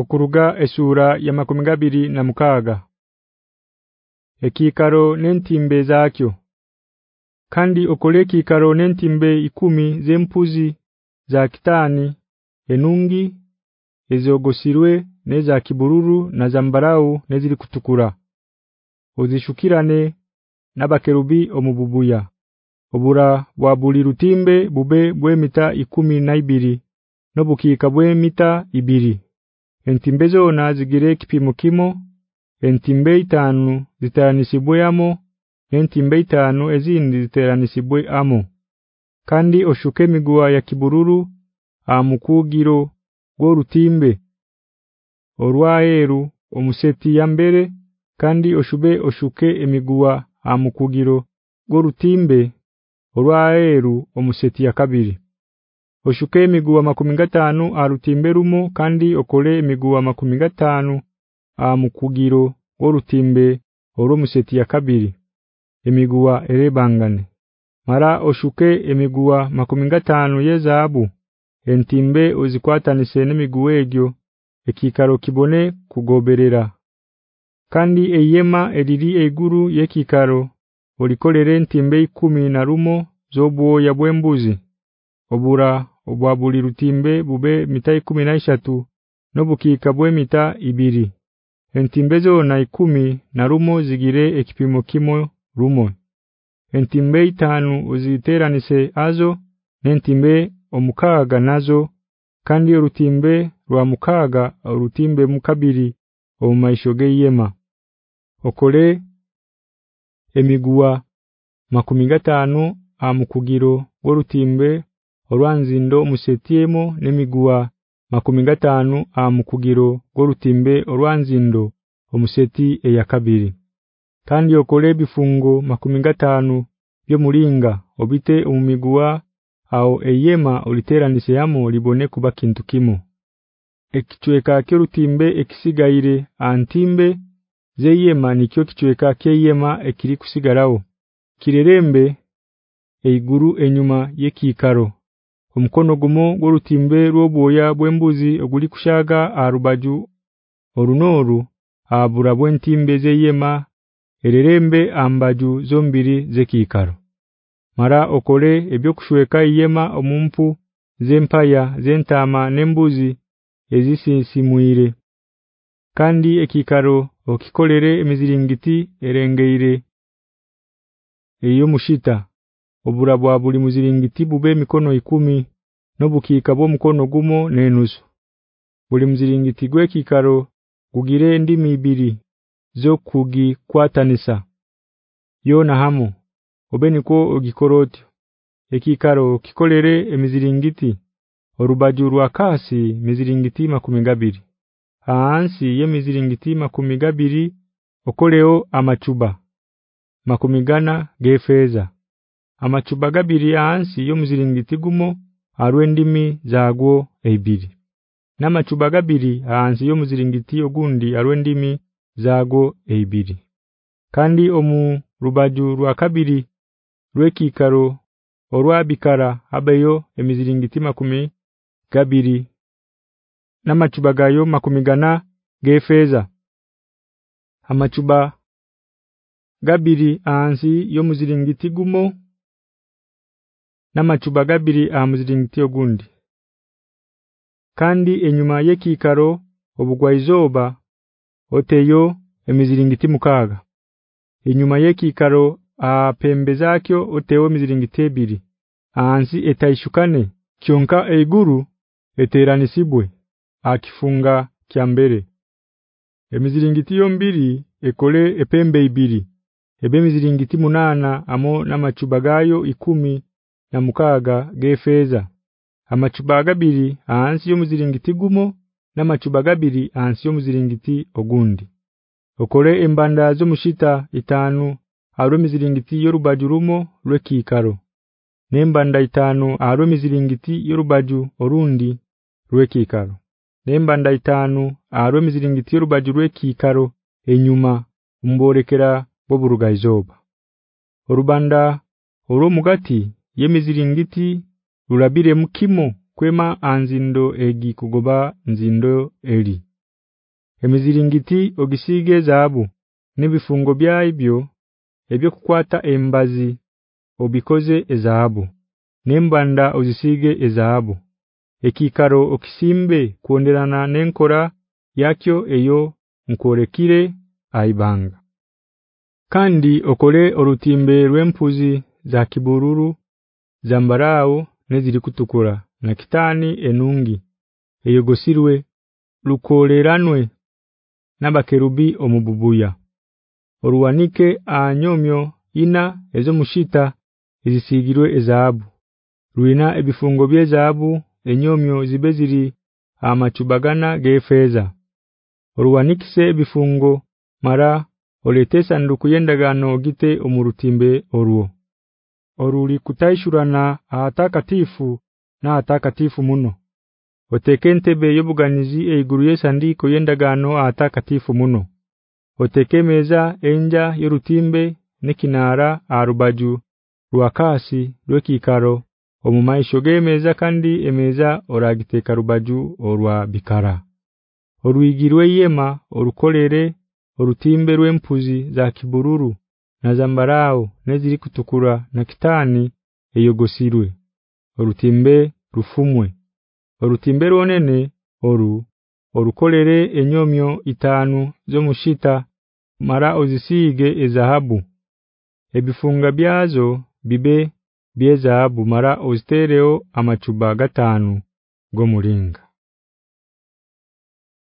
okuruga esura ya makumi gabiri na mukaga. Ekikaro nentimbe zakyo kandi okole kikaro nentimbe ikumi zempuzi za kitani enungi ezogosirwe neza kibururu na zambarau nezili kutukura ozishukirane nabakerubi omububuya obura bwabuli rutimbe bube bwemita ikumi na ibiri nobukika bwemita ibiri entimbezo nazigire kipimo kimo entimbe itanu zitaranisibwe amo entimbe itanu ezindi ziteranisibwe amo. Kandi oshuke migua ya kibururu amukugiro gorutimbe orwaeru omuseti ya mbere kandi oshube oshuke emigua amukugiro gorutimbe orwaeru omuseti ya kabiri oshuke emigua makumi gatano arutimberumo kandi okole emigua makumi gatano amukugiro orutimbe orumuseti ya kabiri. Emiguwa erebangane. Mara oshuke emiguwa makumi gatano yezaabu entimbe ozikwatanise n'emiguwa egyo ekikaro kibone kugoberera. Kandi eyema eriri eguru yekikaro olikolere entimbe 10 na rumo zobwo yabwembuzi obura obwabuli rutimbe bube mita 13 nobukika bwe mita ibiri. Entimbezo na 10 na rumo zigire ekipimo kimo rumo. Entimbe itanu uziteranise azo nentimbe omukaga nazo kandi orutimbe rwa mukaga orutimbe mukabiri omumaishoge yema okole emigua makumi gatanu amukugiro gorutimbe orwanzindo musetiemo nemigua makumi gatanu amukugiro gorutimbe orwanzindo omuseti eya kabiri kandi okole bifungo makumi gatanu byo mulinga obite omumigua au eyema oliteranise yamo libone kuba kintu kimo ekichweka kirutimbe ekisigaire antimbe zeyema nikyo kichweka keyema ekiri kusigarawo kirerembe eiguru enyuma yekikaro omukono gumo gorutimbe rwoboya bwembuzi oguli kushaga arubaju orunoru abura bwentimbe zeyema ererembe ambaju zombiri zekikaro mara okole ebyo kushweka yema omumpu zempaya zentama nembuzi ezisisimuire kandi ekikaro okikolere emiziringiti erengeire eyo mushita obura bwa buli muziringiti bube mikono 10 nobukika bo mukono gumo nenusu. Buli muziringiti gwe kikaro kugire ndi mibiri zo kugi kwatanisa yona hamu obeniko ogikoroti ekikaro kikolere emiziringiti orubaju rwa kasi miziringiti makumigabiri. Ahansi yemiziringiti makumigabiri okoleo amachuba makumigana gefeza amachuba gabiri aansi yomuziringiti gumo arwendimi zagwo eibiri. Namachuba gabiri aansi yomuziringiti ogundi arwendimi zaagwo ebiri kandi omu rubaju rwa kabiri rwekikaro orwabikara abayo emiziringiti makumi gabiri namachuba gayo makumigana gefeza amachuba gabiri ansi yomuziringiti gumo namachuba gabiri amuziringiti ogundi kandi enyuma yekikaro obugwaizoba oteyo emiziringiti mukaga. Enyuma yekikaro pembe zakyo oteyo miziringiti ebiri. Ansi etaishukane kyonka eiguru eteranisibwe akifunga kya mbere. Emiziringiti yombiri ekole epembe ibiri. Ebe miziringiti munana amo namachubagayo ikumi na mukaga gefeza amacuba gabiri ahansi y'omuzilingiti gumo n'amacuba gabiri ahansi y'omuziringiti ogundi. Okore embanda zo mushita itanu arumizilingiti yorubaju rumo rwekikaro nembanda itanu arumizilingiti yorubaju orundi rwekikaro nembanda itanu arumizilingiti yorubaju rwekikaro enyuma mborekera boburugayizoba orubanda oromugati yemiziringiti rulabire mukimo kwema anzindo egi kugoba nzindo eli. Emiziringiti ogisige zaabu nibifungo byayibyo ebyo kukwata embazi obikoze ezaabu nembanda ozisige ezaabu. Ekikaro okisimbe kuonderana nenkora yakyo eyo nkorekire aibanga. Kandi okole orutimbe rwempuzi za kibururu zambarao neziri kutukura na kitani enungi eyogosirwe lukoleranwe nabakerubi omububuya oruwanike anyomyo ina ezo mushita ezisigirwe ezaabu. Ruina ebifungo byezaabu enyomyo zibeziri amachubagana gefeza oruwanikise ebifungo mara oletesa nduku yendagano gite omurutimbe orwo oruli kutaishurana atakatifu na atakatifu muno. Otekentebe yobuganizi eiguru yesandiko yendagano atakatifu muno. Otekemeza enja yorutimbe nekinara arubaju rwakasi rwekikaro omumaisho gemeza kandi emeza oragiteka rubaju orwa bikara. Oruigirwe yema orukolere orutimbe rwempuzi za kibururu na zambarao neziri kutukura na kitani eyogosirwe. Orutimbe rufumwe. Orutimbe ronene oru orukolere enyomyo itanu zo mushita mara ozisige ezahabu. Ebifunga byazo bibe byezahabu mara ozitereo amachuba gatanu gomulinga